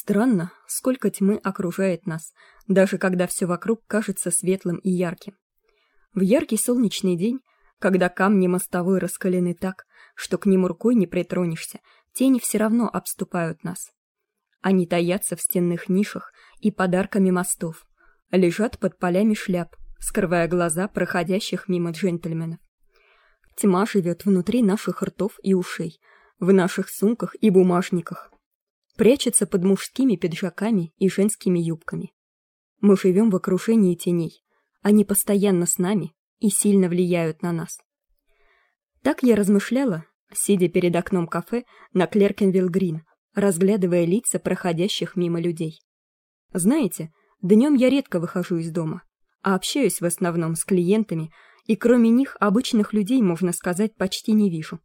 Странно, сколько тьмы окружает нас, даже когда все вокруг кажется светлым и ярким. В яркий солнечный день, когда камни мостовой раскалены так, что к ним рукой не притронешься, тени все равно обступают нас. Они таятся в стенных нишах и подарками мостов, лежат под полями шляп, скрывая глаза проходящих мимо джентльменов. Тьма живет внутри наших ртов и ушей, в наших сумках и бумажниках, прячется под мужскими пиджаками и женскими юбками. Мы живем в окружении теней, они постоянно с нами и сильно влияют на нас. Так я размышляла, сидя перед окном кафе на Клеркенвилл-Грин, разглядывая лица проходящих мимо людей. Знаете, днем я редко выхожу из дома, а общаюсь в основном с клиентами, и кроме них обычных людей, можно сказать, почти не вижу.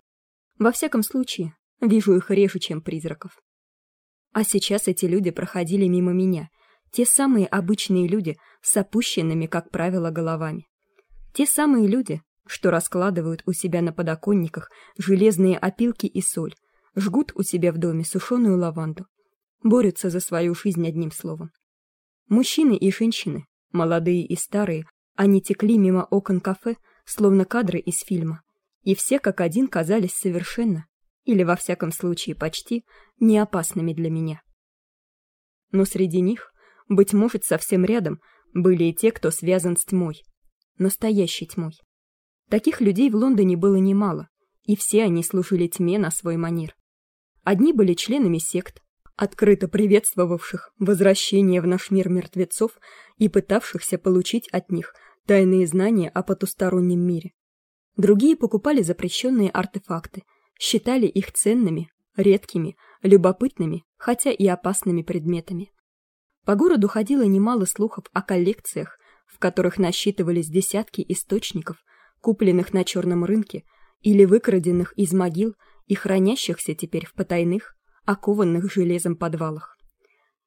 Во всяком случае, вижу их реже, чем призраков. А сейчас эти люди проходили мимо меня, те самые обычные люди с опущенными, как правило, головами. Те самые люди, что раскладывают у себя на подоконниках железные опилки и соль, жгут у себя в доме сушеную лаванду, борются за свою жизнь одним словом. Мужчины и женщины, молодые и старые, они текли мимо окон кафе, словно кадры из фильма, и все как один казались совершенно, или во всяком случае почти, не опасными для меня. Но среди них, быть может, совсем рядом, были и те, кто связан с тьмой, настоящей тьмой. Таких людей в Лондоне было немало, и все они служили тьме на свой манер. Одни были членами сект, открыто приветствовавших возвращение в наш мир мертвецов и пытавшихся получить от них тайные знания о потустороннем мире. Другие покупали запрещенные артефакты, считали их ценными, редкими, любопытными, хотя и опасными предметами. По городу ходило немало слухов о коллекциях, в которых насчитывались десятки источников, купленных на черном рынке или выкраденных из могил и хранящихся теперь в потайных, окованных железом подвалах.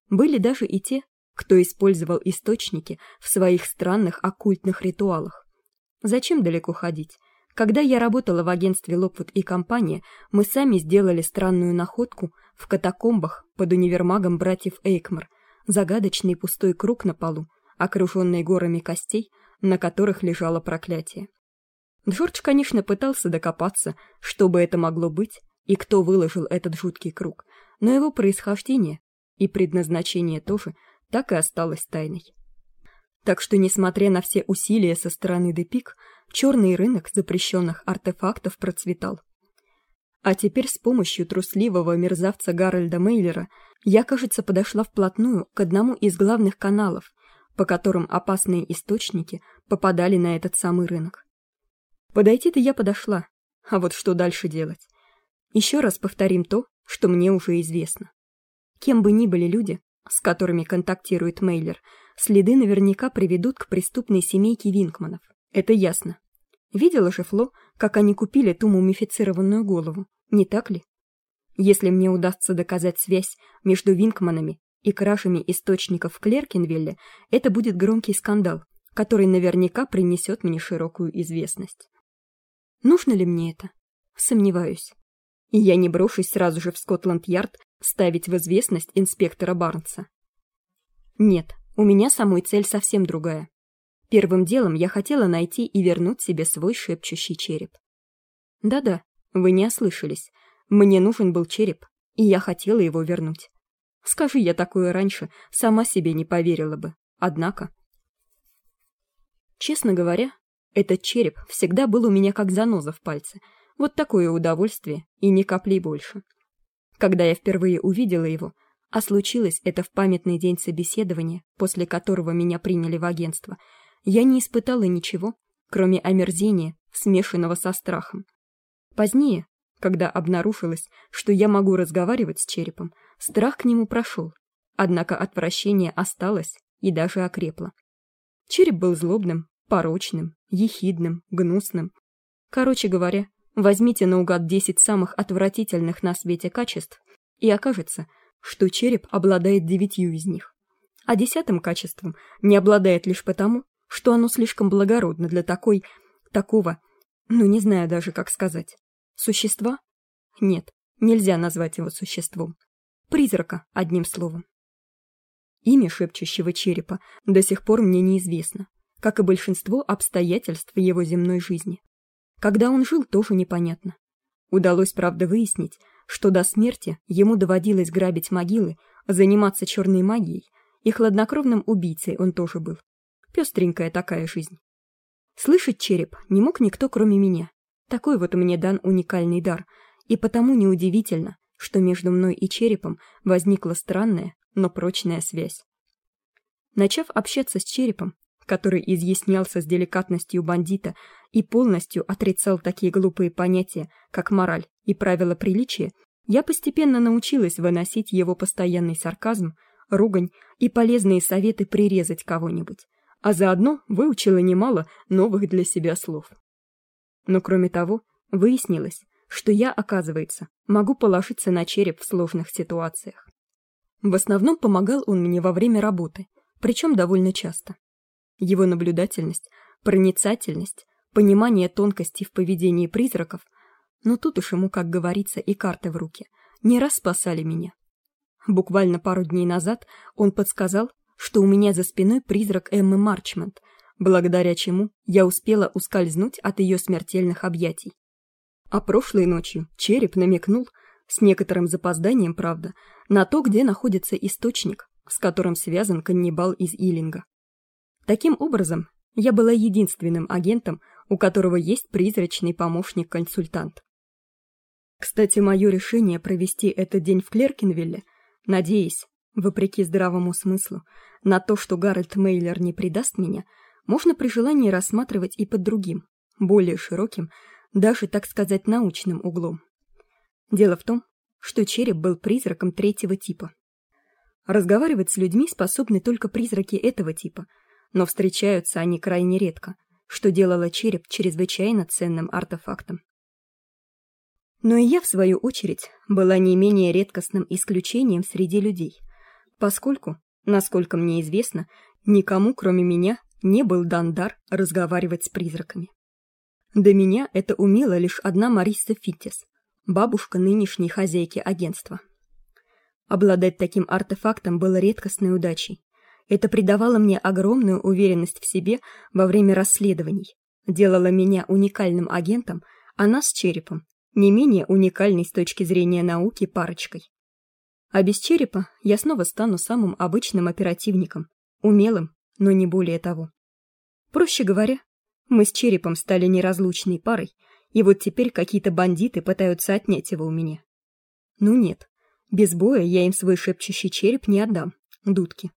Были даже и те, кто использовал источники в своих странных оккультных ритуалах. Зачем далеко ходить? Когда я работала в агентстве Локвуд и компания, мы сами сделали странную находку в катакомбах под универмагом братьев Эйкмар, загадочный пустой круг на полу, окруженный горами костей, на которых лежало проклятие. Джордж, конечно, пытался докопаться, что бы это могло быть и кто выложил этот жуткий круг, но его происхождение и предназначение тоже так и осталось тайной. Так что, несмотря на все усилия со стороны Депик, черный рынок запрещенных артефактов процветал. А теперь с помощью трусливого мерзавца Гарольда Мейлера я, кажется, подошла вплотную к одному из главных каналов, по которым опасные источники попадали на этот самый рынок. Подойти-то я подошла, а вот что дальше делать? Еще раз повторим то, что мне уже известно. Кем бы ни были люди, с которыми контактирует Мейлер, следы наверняка приведут к преступной семейке Винкманов. Это ясно. Видела же Фло, как они купили ту мумифицированную голову, не так ли? Если мне удастся доказать связь между Винкманами и кражами источников в Клеркенвилле, это будет громкий скандал, который наверняка принесет мне широкую известность. Нужно ли мне это? Сомневаюсь. И я не брошусь сразу же в Скотланд-Ярд ставить в известность инспектора Барнса. Нет, у меня самой цель совсем другая. Первым делом я хотела найти и вернуть себе свой шепчущий череп. Да-да, вы не ослышались. Мне нужен был череп, и я хотела его вернуть. Скажи я такое раньше, сама себе не поверила бы. Однако... Честно говоря, этот череп всегда был у меня как заноза в пальце. Вот такое удовольствие, и ни капли больше. Когда я впервые увидела его, а случилось это в памятный день собеседования, после которого меня приняли в агентство, я не испытала ничего, кроме омерзения, смешанного со страхом. Позднее, когда обнаружилось, что я могу разговаривать с черепом, страх к нему прошел, однако отвращение осталось и даже окрепло. Череп был злобным, порочным, ехидным, гнусным. Короче говоря, возьмите наугад десять самых отвратительных на свете качеств, и окажется, что череп обладает девятью из них. А десятым качеством не обладает лишь потому, что оно слишком благородно для такой... такого... ну не знаю даже, как сказать. Существа? Нет, нельзя назвать его существом. Призрака, одним словом. Имя шепчущего черепа до сих пор мне неизвестно, как и большинство обстоятельств его земной жизни. Когда он жил, тоже непонятно. Удалось, правда, выяснить, что до смерти ему доводилось грабить могилы, заниматься черной магией, и хладнокровным убийцей он тоже был. Пестренькая такая жизнь. Слышать череп не мог никто, кроме меня. Такой вот мне дан уникальный дар, и потому неудивительно, что между мной и черепом возникла странная, но прочная связь. Начав общаться с черепом, который изъяснялся с деликатностью бандита и полностью отрицал такие глупые понятия, как мораль и правила приличия, я постепенно научилась выносить его постоянный сарказм, ругань и полезные советы прирезать кого-нибудь, а заодно выучила немало новых для себя слов. Но кроме того, выяснилось, что я, оказывается, могу положиться на череп в сложных ситуациях. В основном помогал он мне во время работы, причем довольно часто. Его наблюдательность, проницательность, понимание тонкостей в поведении призраков, но тут уж ему, как говорится, и карты в руки, не раз спасали меня. Буквально пару дней назад он подсказал, что у меня за спиной призрак Эммы Марчмент, благодаря чему я успела ускользнуть от ее смертельных объятий. А прошлой ночью череп намекнул, с некоторым запозданием, правда, на то, где находится источник, с которым связан каннибал из Илинга. Таким образом, я была единственным агентом, у которого есть призрачный помощник-консультант. Кстати, мое решение провести этот день в Клеркинвилле, надеясь, вопреки здравому смыслу, на то, что Гарольд Мейлер не предаст меня, можно при желании рассматривать и под другим, более широким, даже, так сказать, научным углом. Дело в том, что череп был призраком третьего типа. Разговаривать с людьми способны только призраки этого типа, но встречаются они крайне редко, что делало череп чрезвычайно ценным артефактом. Но и я, в свою очередь, была не менее редкостным исключением среди людей, поскольку, насколько мне известно, никому, кроме меня, не был дан дар разговаривать с призраками. До меня это умела лишь одна Мариса Фиттис, бабушка нынешней хозяйки агентства. Обладать таким артефактом было редкостной удачей. Это придавало мне огромную уверенность в себе во время расследований, делало меня уникальным агентом, а нас черепом не менее уникальной с точки зрения науки парочкой. А без черепа я снова стану самым обычным оперативником, умелым, но не более того. Проще говоря, мы с черепом стали неразлучной парой, и вот теперь какие-то бандиты пытаются отнять его у меня. Ну нет, без боя я им свой шепчущий череп не отдам, дудки.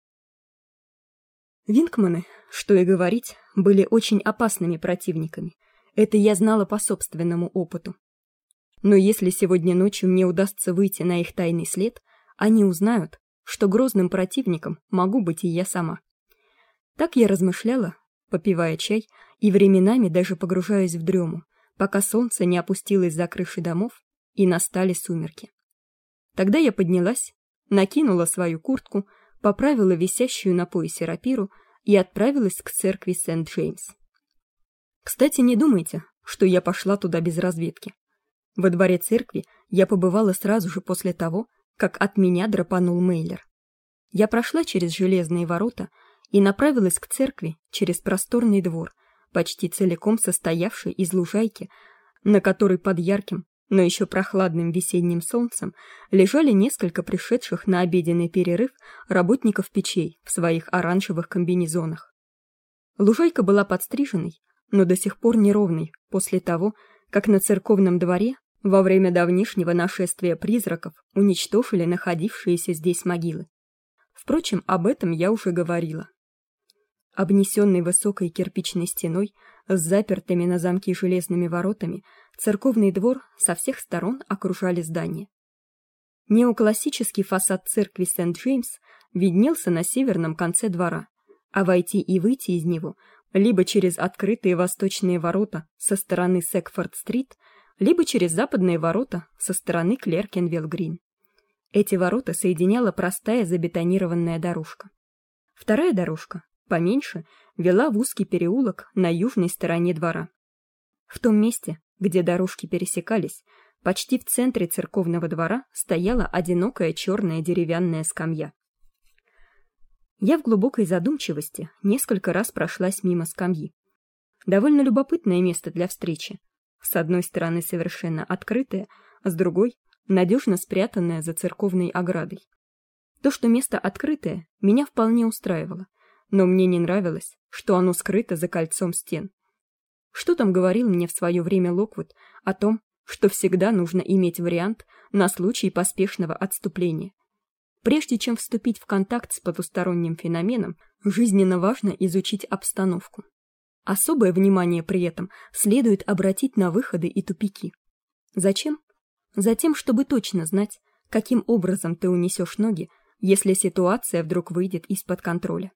Винкманы, что и говорить, были очень опасными противниками. Это я знала по собственному опыту. Но если сегодня ночью мне удастся выйти на их тайный след, они узнают, что грозным противником могу быть и я сама. Так я размышляла, попивая чай и временами даже погружаясь в дрему, пока солнце не опустилось за крыши домов и настали сумерки. Тогда я поднялась, накинула свою куртку, поправила висящую на поясе рапиру и отправилась к церкви Сент-Джеймс. Кстати, не думайте, что я пошла туда без разведки. Во дворе церкви я побывала сразу же после того, как от меня драпанул Мейлер. Я прошла через железные ворота и направилась к церкви через просторный двор, почти целиком состоявший из лужайки, на которой под ярким, но еще прохладным весенним солнцем лежали несколько пришедших на обеденный перерыв работников печей в своих оранжевых комбинезонах. Лужайка была подстриженной, но до сих пор неровной после того, как на церковном дворе во время давнишнего нашествия призраков уничтожили находившиеся здесь могилы. Впрочем, об этом я уже говорила обнесенный высокой кирпичной стеной с запертыми на замки железными воротами, церковный двор со всех сторон окружали здание. Неоклассический фасад церкви Сент-Джеймс виднелся на северном конце двора, а войти и выйти из него либо через открытые восточные ворота со стороны Секфорд-стрит, либо через западные ворота со стороны Клеркенвилл-грин. Эти ворота соединяла простая забетонированная дорожка. Вторая дорожка, поменьше, вела в узкий переулок на южной стороне двора. В том месте, где дорожки пересекались, почти в центре церковного двора стояла одинокая черная деревянная скамья. Я в глубокой задумчивости несколько раз прошлась мимо скамьи. Довольно любопытное место для встречи. С одной стороны совершенно открытое, а с другой надежно спрятанное за церковной оградой. То, что место открытое, меня вполне устраивало, но мне не нравилось, что оно скрыто за кольцом стен. Что там говорил мне в свое время Локвуд о том, что всегда нужно иметь вариант на случай поспешного отступления. Прежде чем вступить в контакт с потусторонним феноменом, жизненно важно изучить обстановку. Особое внимание при этом следует обратить на выходы и тупики. Зачем? Затем, чтобы точно знать, каким образом ты унесешь ноги, если ситуация вдруг выйдет из-под контроля.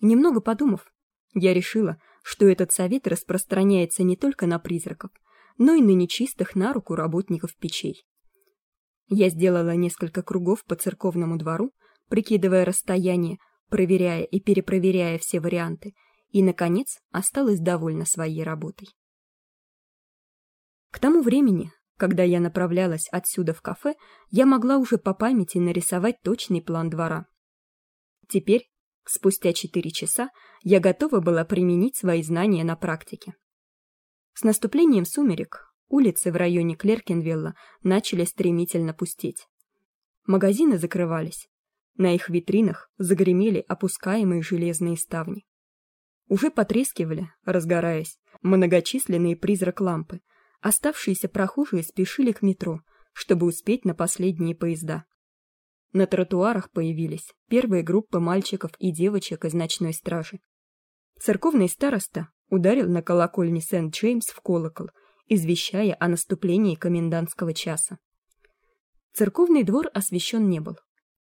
Немного подумав, я решила, что этот совет распространяется не только на призраков, но и на нечистых на руку работников печей. Я сделала несколько кругов по церковному двору, прикидывая расстояние, проверяя и перепроверяя все варианты, и наконец осталась довольна своей работой. К тому времени, когда я направлялась отсюда в кафе, я могла уже по памяти нарисовать точный план двора. Теперь, спустя четыре часа, я готова была применить свои знания на практике. С наступлением сумерек улицы в районе Клеркенвилла начали стремительно пустеть. Магазины закрывались. На их витринах загремели опускаемые железные ставни. Уже потрескивали, разгораясь, многочисленные призрак-лампы. Оставшиеся прохожие спешили к метро, чтобы успеть на последние поезда. На тротуарах появились первые группы мальчиков и девочек из ночной стражи. Церковный староста ударил на колокольне Сент-Джеймс в колокол, извещая о наступлении комендантского часа. Церковный двор освещен не был.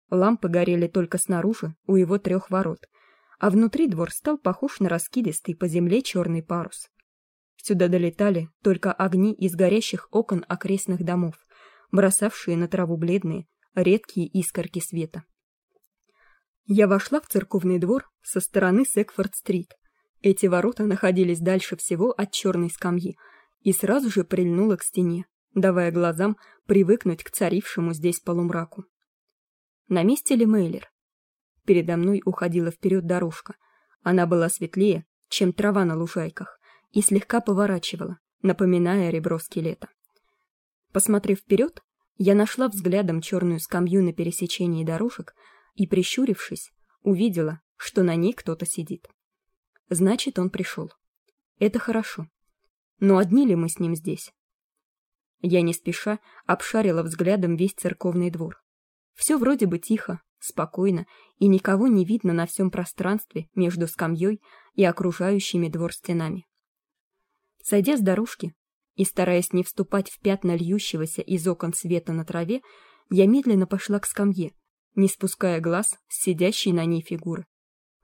Лампы горели только снаружи, у его трех ворот, а внутри двор стал похож на раскидистый по земле черный парус. Сюда долетали только огни из горящих окон окрестных домов, бросавшие на траву бледные, редкие искорки света. Я вошла в церковный двор со стороны Секфорд-стрит. Эти ворота находились дальше всего от черной скамьи, и сразу же прильнула к стене, давая глазам привыкнуть к царившему здесь полумраку. На месте ли Мейлер? Передо мной уходила вперед дорожка. Она была светлее, чем трава на лужайках, и слегка поворачивала, напоминая ребро скелета. Посмотрев вперед, я нашла взглядом черную скамью на пересечении дорожек и, прищурившись, увидела, что на ней кто-то сидит. Значит, он пришел. Это хорошо. Но одни ли мы с ним здесь? Я не спеша обшарила взглядом весь церковный двор. Все вроде бы тихо, спокойно, и никого не видно на всем пространстве между скамьей и окружающими двор стенами. Сойдя с дорожки и стараясь не вступать в пятна льющегося из окон света на траве, я медленно пошла к скамье, не спуская глаз с сидящей на ней фигуры.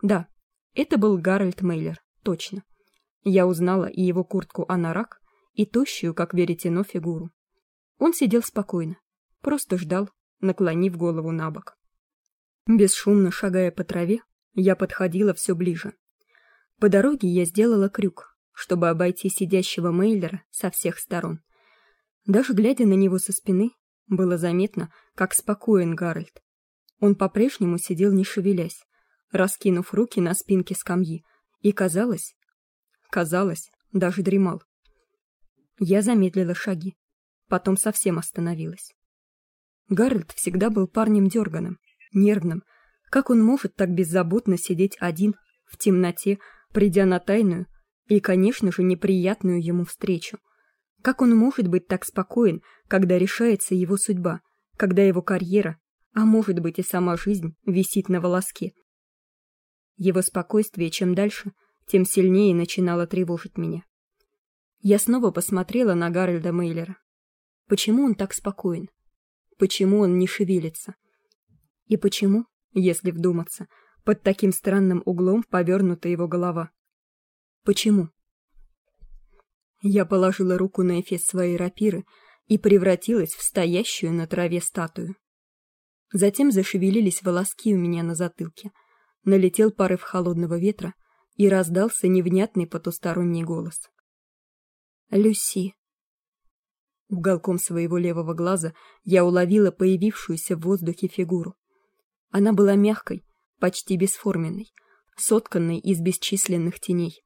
Да, это был Гарольд Мейлер, точно. Я узнала и его куртку анорак, и тощую, как веретено, фигуру. Он сидел спокойно, просто ждал, наклонив голову на бок. Бесшумно шагая по траве, я подходила все ближе. По дороге я сделала крюк, чтобы обойти сидящего Мейлера со всех сторон. Даже глядя на него со спины, было заметно, как спокоен Гарольд. Он по-прежнему сидел не шевелясь, раскинув руки на спинке скамьи, и казалось, казалось, даже дремал. Я замедлила шаги, потом совсем остановилась. Гарольд всегда был парнем дерганым, нервным. Как он может так беззаботно сидеть один в темноте, придя на тайную и, конечно же, неприятную ему встречу? Как он может быть так спокоен, когда решается его судьба, когда его карьера, а может быть и сама жизнь, висит на волоске? Его спокойствие чем дальше, тем сильнее начинало тревожить меня. Я снова посмотрела на Гарольда Мейлера. Почему он так спокоен? Почему он не шевелится? И почему, если вдуматься, под таким странным углом повернута его голова? Почему? Я положила руку на эфес своей рапиры и превратилась в стоящую на траве статую. Затем зашевелились волоски у меня на затылке — налетел порыв холодного ветра и раздался невнятный потусторонний голос. «Люси!» Уголком своего левого глаза я уловила появившуюся в воздухе фигуру. Она была мягкой, почти бесформенной, сотканной из бесчисленных теней.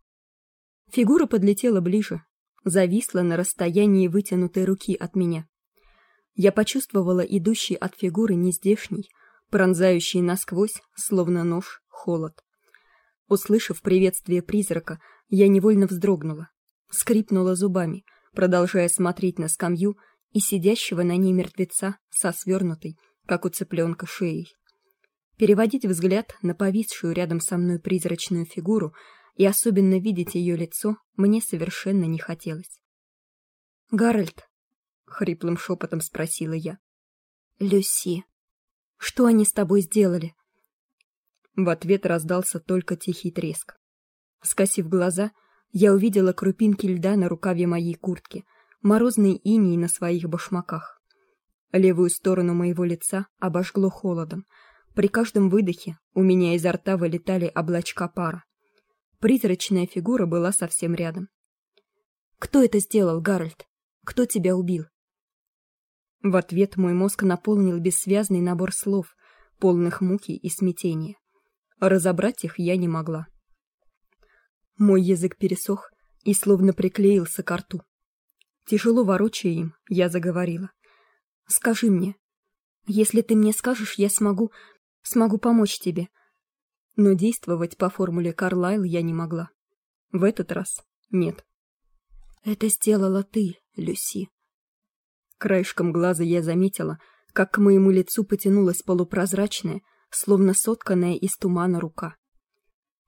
Фигура подлетела ближе, зависла на расстоянии вытянутой руки от меня. Я почувствовала идущий от фигуры нездешний, пронзающий насквозь, словно нож, холод. Услышав приветствие призрака, я невольно вздрогнула, скрипнула зубами, продолжая смотреть на скамью и сидящего на ней мертвеца со свернутой, как у цыпленка, шеей. Переводить взгляд на повисшую рядом со мной призрачную фигуру и особенно видеть ее лицо мне совершенно не хотелось. Гарольд, хриплым шепотом спросила я. Люси, что они с тобой сделали? В ответ раздался только тихий треск. Скосив глаза, я увидела крупинки льда на рукаве моей куртки, морозный иней на своих башмаках. Левую сторону моего лица обожгло холодом. При каждом выдохе у меня изо рта вылетали облачка пара. Призрачная фигура была совсем рядом. Кто это сделал, Гарольд? Кто тебя убил? В ответ мой мозг наполнил бессвязный набор слов, полных муки и смятения. Разобрать их я не могла. Мой язык пересох и словно приклеился к рту. Тяжело ворочая им, я заговорила. Скажи мне, если ты мне скажешь, я смогу, смогу помочь тебе. Но действовать по формуле Карлайл я не могла. В этот раз нет. Это сделала ты, Люси. Краешком глаза я заметила, как к моему лицу потянулась полупрозрачная, словно сотканная из тумана рука.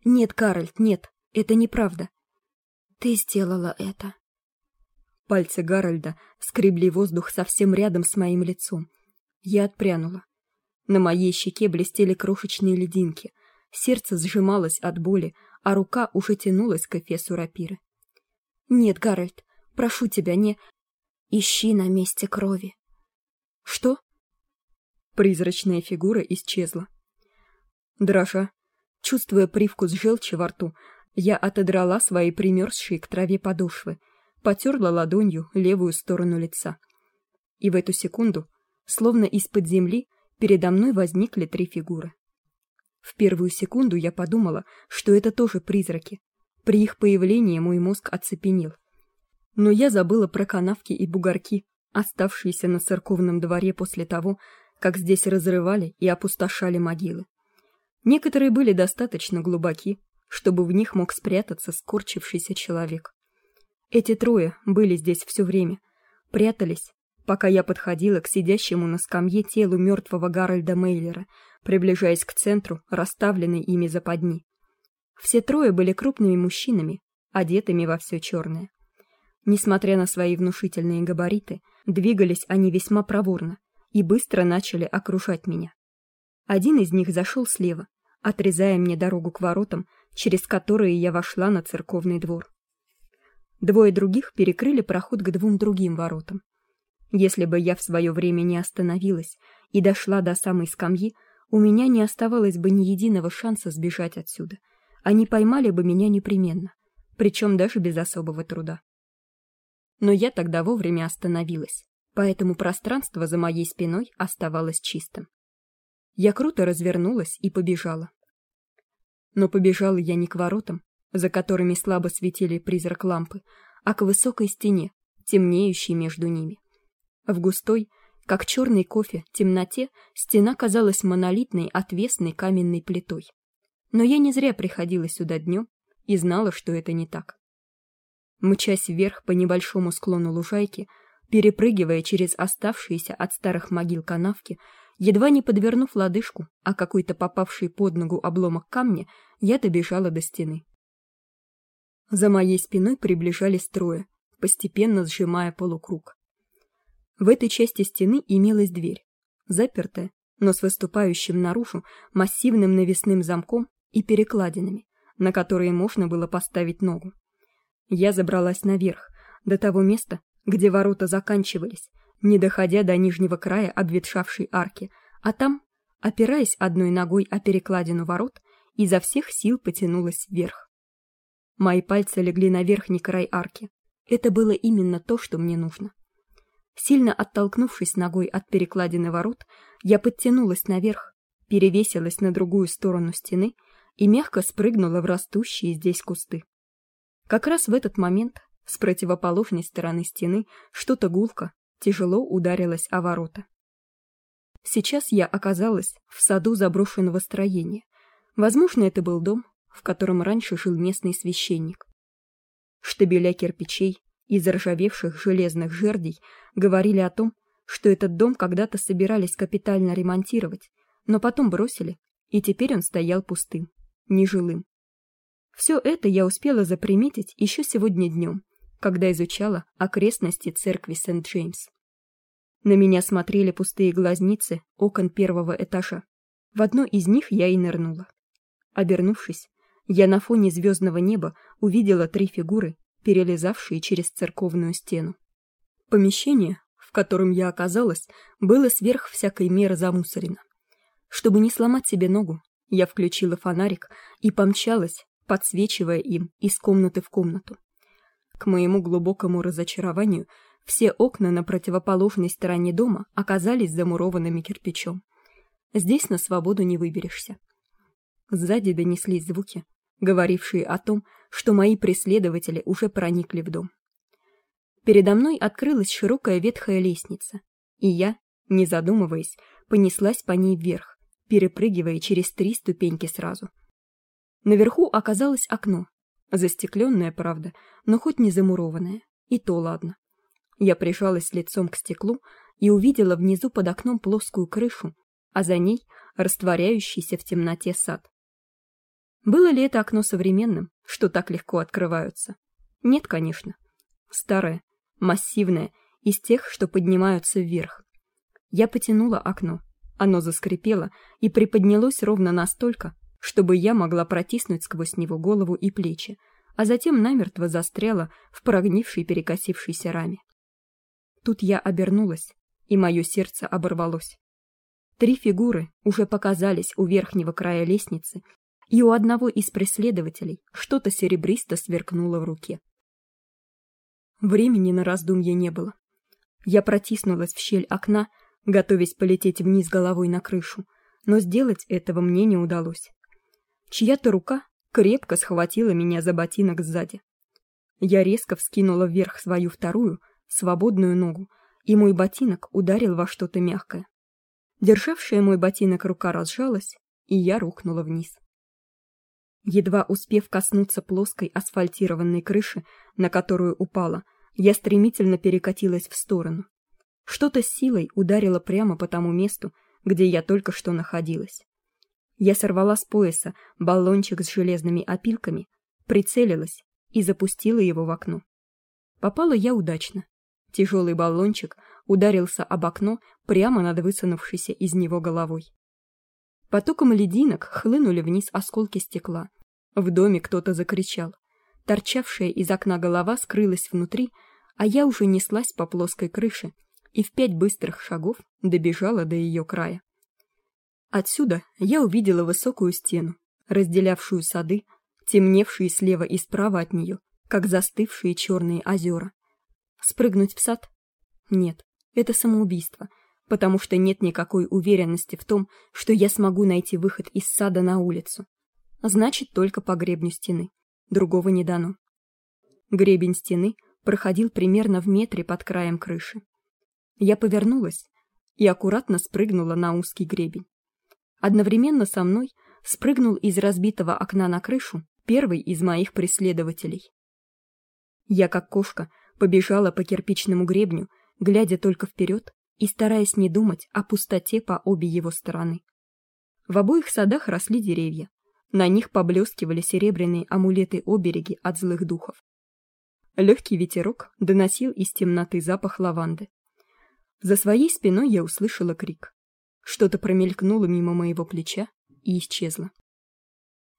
Нет, Карольд, нет, это неправда. Ты сделала это. Пальцы Гарольда скребли воздух совсем рядом с моим лицом. Я отпрянула. На моей щеке блестели крошечные лединки. Сердце сжималось от боли, а рука уже тянулась к эфесу рапиры. Нет, Гарольд, прошу тебя, не ищи на месте крови. Что? Призрачная фигура исчезла. Дрожа, чувствуя привкус желчи во рту, я отодрала свои примерзшие к траве подошвы, потерла ладонью левую сторону лица. И в эту секунду, словно из-под земли, передо мной возникли три фигуры. В первую секунду я подумала, что это тоже призраки. При их появлении мой мозг оцепенел. Но я забыла про канавки и бугорки, оставшиеся на церковном дворе после того, как здесь разрывали и опустошали могилы. Некоторые были достаточно глубоки, чтобы в них мог спрятаться скорчившийся человек. Эти трое были здесь все время, прятались, пока я подходила к сидящему на скамье телу мертвого Гарольда Мейлера, приближаясь к центру расставленной ими западни. Все трое были крупными мужчинами, одетыми во все черное. Несмотря на свои внушительные габариты, двигались они весьма проворно и быстро начали окружать меня. Один из них зашел слева, отрезая мне дорогу к воротам, через которые я вошла на церковный двор. Двое других перекрыли проход к двум другим воротам. Если бы я в свое время не остановилась и дошла до самой скамьи, у меня не оставалось бы ни единого шанса сбежать отсюда. Они поймали бы меня непременно, причем даже без особого труда. Но я тогда вовремя остановилась, поэтому пространство за моей спиной оставалось чистым. Я круто развернулась и побежала. Но побежала я не к воротам, за которыми слабо светили призрак лампы, а к высокой стене, темнеющей между ними. В густой, как черный кофе, темноте стена казалась монолитной, отвесной каменной плитой. Но я не зря приходила сюда днем и знала, что это не так. Мчась вверх по небольшому склону лужайки, перепрыгивая через оставшиеся от старых могил канавки, едва не подвернув лодыжку, а какой-то попавший под ногу обломок камня, я добежала до стены. За моей спиной приближались трое, постепенно сжимая полукруг. В этой части стены имелась дверь, запертая, но с выступающим наружу массивным навесным замком и перекладинами, на которые можно было поставить ногу. Я забралась наверх, до того места, где ворота заканчивались, не доходя до нижнего края обветшавшей арки, а там, опираясь одной ногой о перекладину ворот, изо всех сил потянулась вверх. Мои пальцы легли на верхний край арки. Это было именно то, что мне нужно. Сильно оттолкнувшись ногой от перекладины ворот, я подтянулась наверх, перевесилась на другую сторону стены и мягко спрыгнула в растущие здесь кусты. Как раз в этот момент с противоположной стороны стены что-то гулко, тяжело ударилось о ворота. Сейчас я оказалась в саду заброшенного строения. Возможно, это был дом, в котором раньше жил местный священник. Штабеля кирпичей и заржавевших железных жердей говорили о том, что этот дом когда-то собирались капитально ремонтировать, но потом бросили, и теперь он стоял пустым, нежилым. Все это я успела заприметить еще сегодня днем, когда изучала окрестности церкви Сент-Джеймс. На меня смотрели пустые глазницы окон первого этажа. В одно из них я и нырнула. Обернувшись, я на фоне звездного неба увидела три фигуры, перелезавшие через церковную стену. Помещение, в котором я оказалась, было сверх всякой меры замусорено. Чтобы не сломать себе ногу, я включила фонарик и помчалась, подсвечивая им из комнаты в комнату. К моему глубокому разочарованию все окна на противоположной стороне дома оказались замурованными кирпичом. Здесь на свободу не выберешься. Сзади донеслись звуки, говорившие о том, что мои преследователи уже проникли в дом. Передо мной открылась широкая ветхая лестница, и я, не задумываясь, понеслась по ней вверх, перепрыгивая через три ступеньки сразу. Наверху оказалось окно, застекленное, правда, но хоть не замурованное, и то ладно. Я прижалась лицом к стеклу и увидела внизу под окном плоскую крышу, а за ней растворяющийся в темноте сад. Было ли это окно современным, что так легко открываются? Нет, конечно. Старое, массивное, из тех, что поднимаются вверх. Я потянула окно. Оно заскрипело и приподнялось ровно настолько, чтобы я могла протиснуть сквозь него голову и плечи, а затем намертво застряла в прогнившей перекосившейся раме. Тут я обернулась, и мое сердце оборвалось. Три фигуры уже показались у верхнего края лестницы, и у одного из преследователей что-то серебристо сверкнуло в руке. Времени на раздумье не было. Я протиснулась в щель окна, готовясь полететь вниз головой на крышу, но сделать этого мне не удалось. Чья-то рука крепко схватила меня за ботинок сзади. Я резко вскинула вверх свою вторую, свободную ногу, и мой ботинок ударил во что-то мягкое. Державшая мой ботинок рука разжалась, и я рухнула вниз. Едва успев коснуться плоской асфальтированной крыши, на которую упала, я стремительно перекатилась в сторону. Что-то силой ударило прямо по тому месту, где я только что находилась. Я сорвала с пояса баллончик с железными опилками, прицелилась и запустила его в окно. Попала я удачно. Тяжелый баллончик ударился об окно прямо над высунувшейся из него головой. Потоком лединок хлынули вниз осколки стекла. В доме кто-то закричал. Торчавшая из окна голова скрылась внутри, а я уже неслась по плоской крыше и в пять быстрых шагов добежала до ее края. Отсюда я увидела высокую стену, разделявшую сады, темневшие слева и справа от нее, как застывшие черные озера. Спрыгнуть в сад? Нет, это самоубийство, потому что нет никакой уверенности в том, что я смогу найти выход из сада на улицу. Значит, только по гребню стены. Другого не дано. Гребень стены проходил примерно в метре под краем крыши. Я повернулась и аккуратно спрыгнула на узкий гребень. Одновременно со мной спрыгнул из разбитого окна на крышу первый из моих преследователей. Я как кошка побежала по кирпичному гребню, глядя только вперед и стараясь не думать о пустоте по обе его стороны. В обоих садах росли деревья. На них поблескивали серебряные амулеты-обереги от злых духов. Легкий ветерок доносил из темноты запах лаванды. За своей спиной я услышала крик. Что-то промелькнуло мимо моего плеча и исчезло.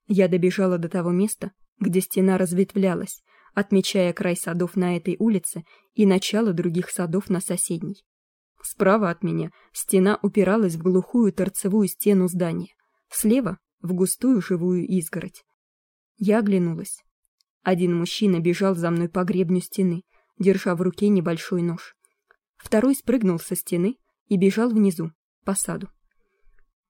Я добежала до того места, где стена разветвлялась, отмечая край садов на этой улице и начало других садов на соседней. Справа от меня стена упиралась в глухую торцевую стену здания, слева в густую живую изгородь. Я оглянулась. Один мужчина бежал за мной по гребню стены, держа в руке небольшой нож. Второй спрыгнул со стены и бежал внизу, по саду.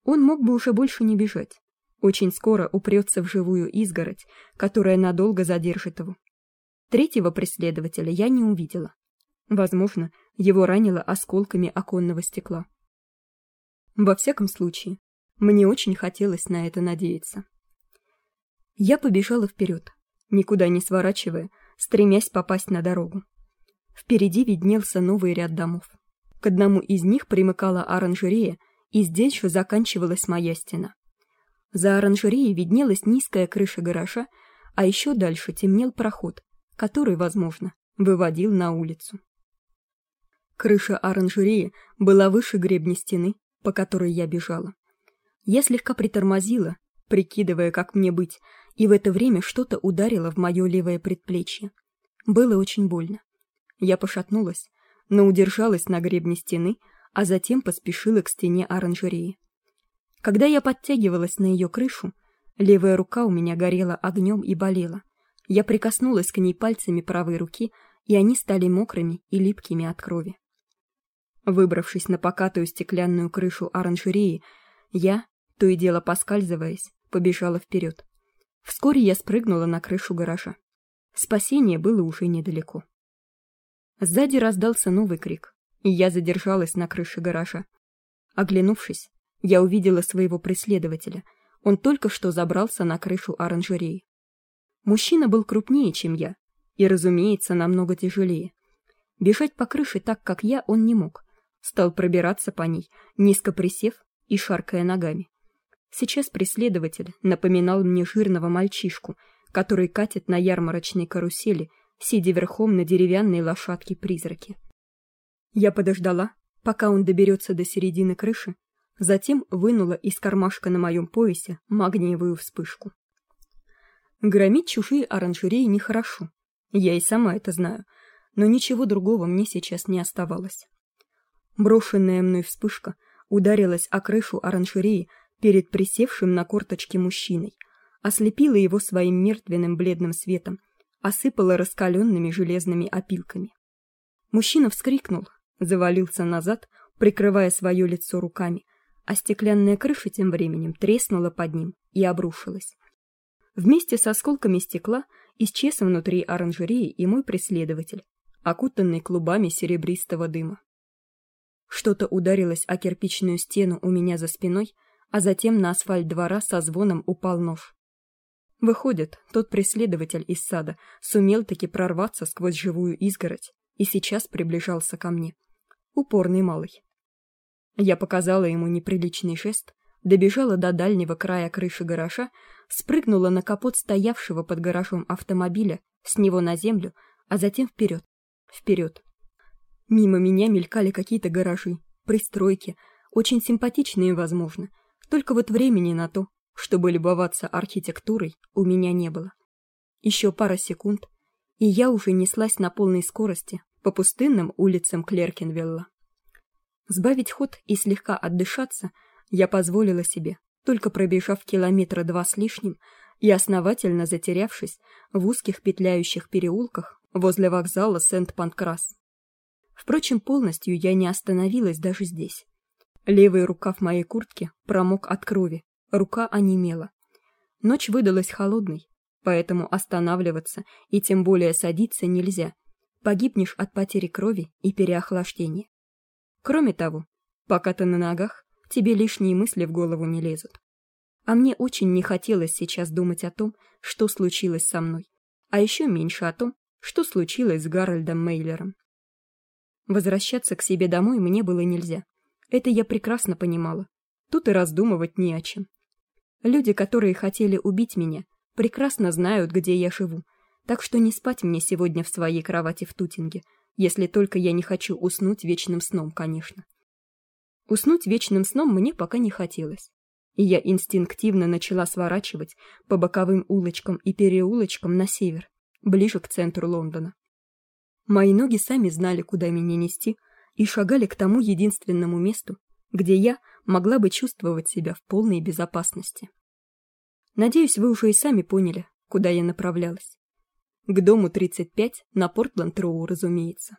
Он мог бы уже больше не бежать. Очень скоро упрется в живую изгородь, которая надолго задержит его. Третьего преследователя я не увидела. Возможно, его ранило осколками оконного стекла. Во всяком случае, мне очень хотелось на это надеяться. Я побежала вперед, никуда не сворачивая, стремясь попасть на дорогу. Впереди виднелся новый ряд домов. К одному из них примыкала оранжерея, и здесь же заканчивалась моя стена. За оранжереей виднелась низкая крыша гаража, а еще дальше темнел проход, который, возможно, выводил на улицу. Крыша оранжереи была выше гребня стены, по которой я бежала. Я слегка притормозила, прикидывая, как мне быть, и в это время что-то ударило в мое левое предплечье. Было очень больно. Я пошатнулась, но удержалась на гребне стены, а затем поспешила к стене оранжереи. Когда я подтягивалась на ее крышу, левая рука у меня горела огнем и болела. Я прикоснулась к ней пальцами правой руки, и они стали мокрыми и липкими от крови. Выбравшись на покатую стеклянную крышу оранжереи, я, то и дело поскальзываясь, побежала вперед. Вскоре я спрыгнула на крышу гаража. Спасение было уже недалеко. Сзади раздался новый крик, и я задержалась на крыше гаража. Оглянувшись, я увидела своего преследователя. Он только что забрался на крышу оранжереи. Мужчина был крупнее, чем я, и, разумеется, намного тяжелее. Бежать по крыше так, как я, он не мог. Стал пробираться по ней, низко присев и шаркая ногами. Сейчас преследователь напоминал мне жирного мальчишку, который катит на ярмарочной карусели сидя верхом на деревянной лошадке-призраке. Я подождала, пока он доберется до середины крыши, затем вынула из кармашка на моем поясе магниевую вспышку. Громить чужие оранжереи нехорошо. Я и сама это знаю, но ничего другого мне сейчас не оставалось. Брошенная мной вспышка ударилась о крышу оранжереи перед присевшим на корточки мужчиной, ослепила его своим мертвенным бледным светом осыпала раскаленными железными опилками. Мужчина вскрикнул, завалился назад, прикрывая свое лицо руками, а стеклянная крыша тем временем треснула под ним и обрушилась. Вместе с осколками стекла исчез внутри оранжереи и мой преследователь, окутанный клубами серебристого дыма. Что-то ударилось о кирпичную стену у меня за спиной, а затем на асфальт двора со звоном упал нож. Выходит, тот преследователь из сада сумел таки прорваться сквозь живую изгородь и сейчас приближался ко мне. Упорный малый. Я показала ему неприличный жест, добежала до дальнего края крыши гаража, спрыгнула на капот стоявшего под гаражом автомобиля, с него на землю, а затем вперед, вперед. Мимо меня мелькали какие-то гаражи, пристройки, очень симпатичные, возможно, только вот времени на то, чтобы любоваться архитектурой, у меня не было. Еще пара секунд, и я уже неслась на полной скорости по пустынным улицам Клеркенвилла. Сбавить ход и слегка отдышаться я позволила себе, только пробежав километра два с лишним и основательно затерявшись в узких петляющих переулках возле вокзала Сент-Панкрас. Впрочем, полностью я не остановилась даже здесь. Левый рукав моей куртки промок от крови, рука онемела. Ночь выдалась холодной, поэтому останавливаться и тем более садиться нельзя. Погибнешь от потери крови и переохлаждения. Кроме того, пока ты на ногах, тебе лишние мысли в голову не лезут. А мне очень не хотелось сейчас думать о том, что случилось со мной, а еще меньше о том, что случилось с Гарольдом Мейлером. Возвращаться к себе домой мне было нельзя. Это я прекрасно понимала. Тут и раздумывать не о чем. Люди, которые хотели убить меня, прекрасно знают, где я живу, так что не спать мне сегодня в своей кровати в Тутинге, если только я не хочу уснуть вечным сном, конечно. Уснуть вечным сном мне пока не хотелось, и я инстинктивно начала сворачивать по боковым улочкам и переулочкам на север, ближе к центру Лондона. Мои ноги сами знали, куда меня нести, и шагали к тому единственному месту, где я могла бы чувствовать себя в полной безопасности. Надеюсь, вы уже и сами поняли, куда я направлялась. К дому 35 на Портленд-Роу, разумеется.